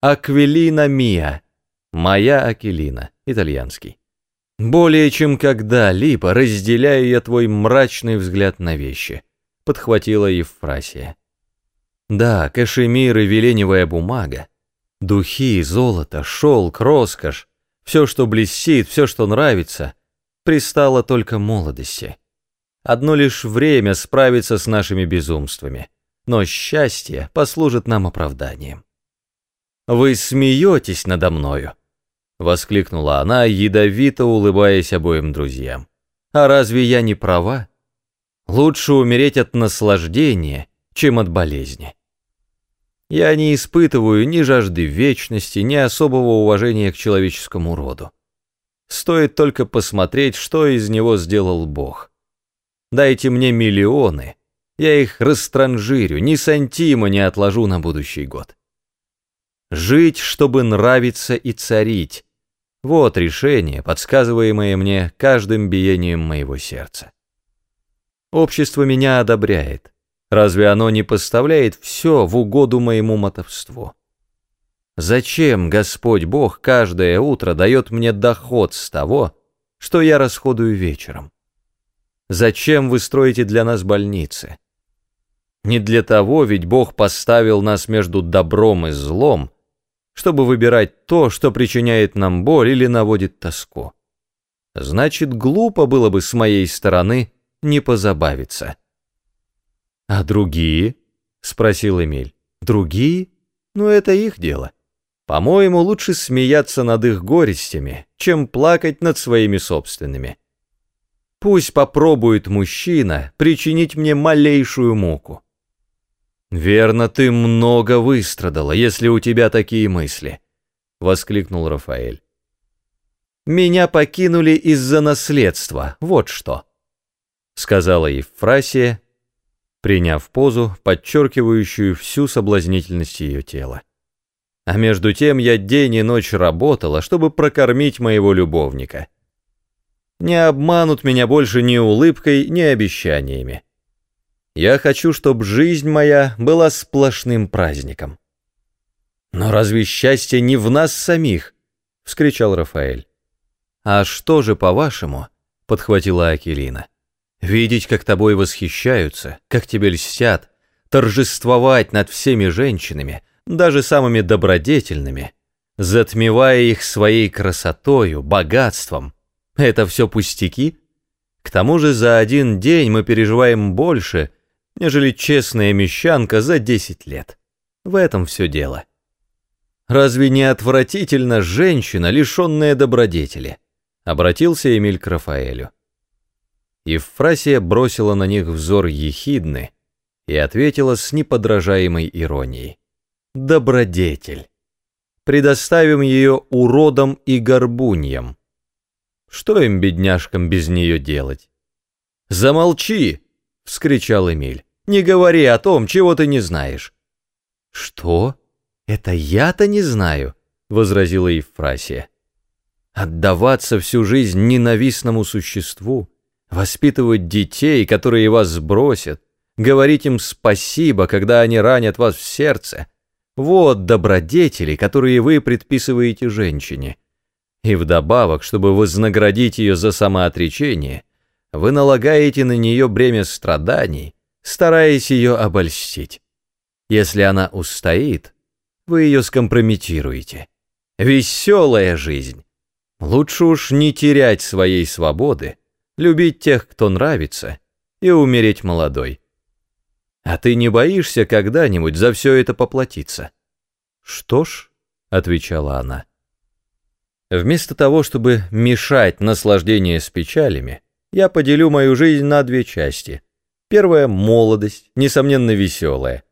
Аквилина Мия. Моя Акелина, итальянский. Более чем когда-либо разделяю я твой мрачный взгляд на вещи, подхватила Евфрасия. Да, кашемир и веленевая бумага, духи, золото, шелк, роскошь, все, что блестит, все, что нравится, пристало только молодости. Одно лишь время справиться с нашими безумствами, но счастье послужит нам оправданием. Вы смеетесь надо мною, — воскликнула она, ядовито улыбаясь обоим друзьям. «А разве я не права? Лучше умереть от наслаждения, чем от болезни. Я не испытываю ни жажды вечности, ни особого уважения к человеческому роду. Стоит только посмотреть, что из него сделал Бог. Дайте мне миллионы, я их растранжирю, ни сантима не отложу на будущий год. Жить, чтобы нравиться и царить, вот решение, подсказываемое мне каждым биением моего сердца. Общество меня одобряет. Разве оно не поставляет все в угоду моему мотовству? Зачем Господь Бог каждое утро дает мне доход с того, что я расходую вечером? Зачем вы строите для нас больницы? Не для того ведь Бог поставил нас между добром и злом, чтобы выбирать то, что причиняет нам боль или наводит тоску. Значит, глупо было бы с моей стороны не позабавиться. «А другие?» — спросил Эмиль. «Другие? Ну, это их дело. По-моему, лучше смеяться над их горестями, чем плакать над своими собственными. Пусть попробует мужчина причинить мне малейшую муку. «Верно, ты много выстрадала, если у тебя такие мысли», — воскликнул Рафаэль. «Меня покинули из-за наследства, вот что», — сказала Евфрасия, приняв позу, подчеркивающую всю соблазнительность ее тела. А между тем я день и ночь работала, чтобы прокормить моего любовника. Не обманут меня больше ни улыбкой, ни обещаниями. Я хочу, чтобы жизнь моя была сплошным праздником. Но разве счастье не в нас самих? вскричал Рафаэль. А что же, по-вашему? подхватила Акелина. Видеть, как тобой восхищаются, как тебе льстят, торжествовать над всеми женщинами, даже самыми добродетельными, затмевая их своей красотою, богатством. Это все пустяки? К тому же за один день мы переживаем больше, нежели честная мещанка за десять лет. В этом все дело. Разве не отвратительно женщина, лишенная добродетели? Обратился Эмиль к Рафаэлю. Евфрасия бросила на них взор ехидны и ответила с неподражаемой иронией. Добродетель. Предоставим ее уродам и горбуньям. Что им, бедняжкам, без нее делать? Замолчи! — вскричал Эмиль. Не говори о том, чего ты не знаешь». «Что? Это я-то не знаю», — возразила Евфрасия. «Отдаваться всю жизнь ненавистному существу, воспитывать детей, которые вас сбросят, говорить им спасибо, когда они ранят вас в сердце. Вот добродетели, которые вы предписываете женщине. И вдобавок, чтобы вознаградить ее за самоотречение, вы налагаете на нее бремя страданий, стараясь ее обольстить. Если она устоит, вы ее скомпрометируете. Веселая жизнь. Лучше уж не терять своей свободы, любить тех, кто нравится, и умереть молодой. А ты не боишься когда-нибудь за все это поплатиться? Что ж, — отвечала она, — вместо того, чтобы мешать наслаждение с печалями, я поделю мою жизнь на две части — Первая — молодость, несомненно, веселая.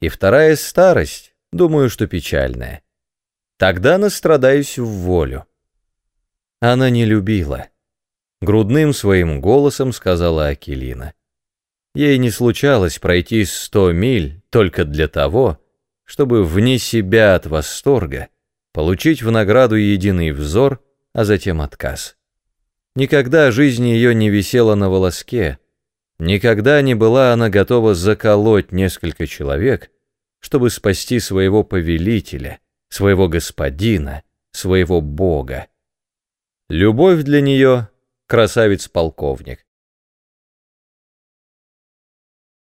И вторая — старость, думаю, что печальная. Тогда настрадаюсь в волю. Она не любила. Грудным своим голосом сказала Акелина. Ей не случалось пройти сто миль только для того, чтобы вне себя от восторга получить в награду единый взор, а затем отказ. Никогда жизнь ее не висела на волоске, Никогда не была она готова заколоть несколько человек, чтобы спасти своего повелителя, своего господина, своего бога. Любовь для нее — красавец-полковник.